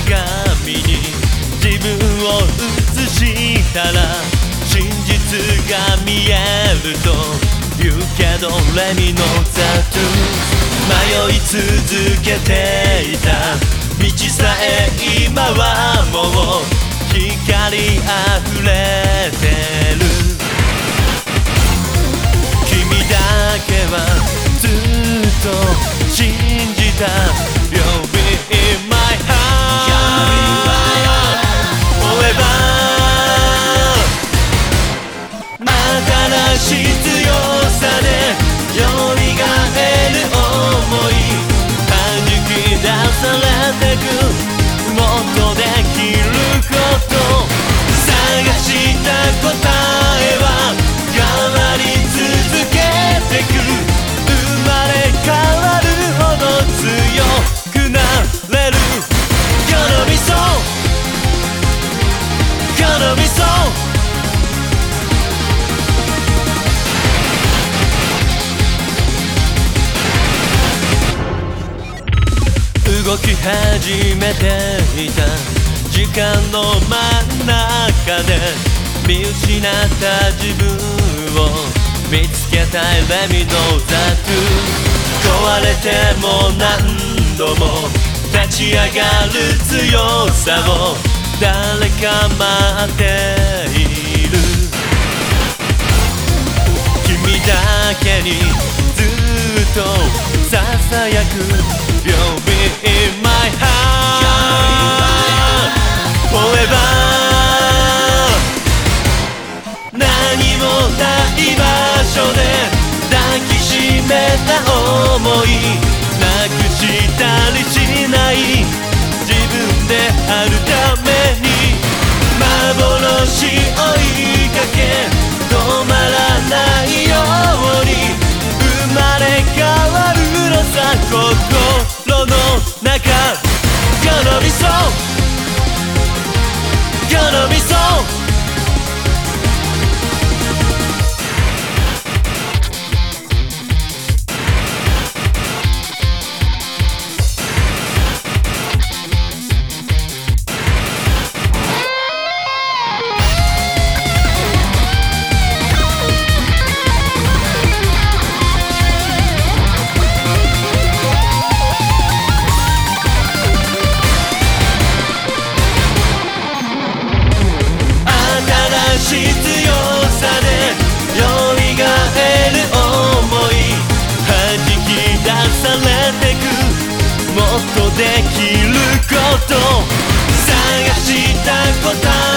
鏡に自分を映したら真実が見えると言うけどレミのザトゥー迷い続けていた。道さえ今はもう光あふれてる。君だけはずっと信じた。Me so 動き始めていた時間の真ん中で見失った自分を見つけたいレミのザク壊れても何度も立ち上がる強さを。誰か待っている。君だけにずっとささやく。You'll be in my heart Forever 何もない場所で抱きしめた想い。とできること。探した答え。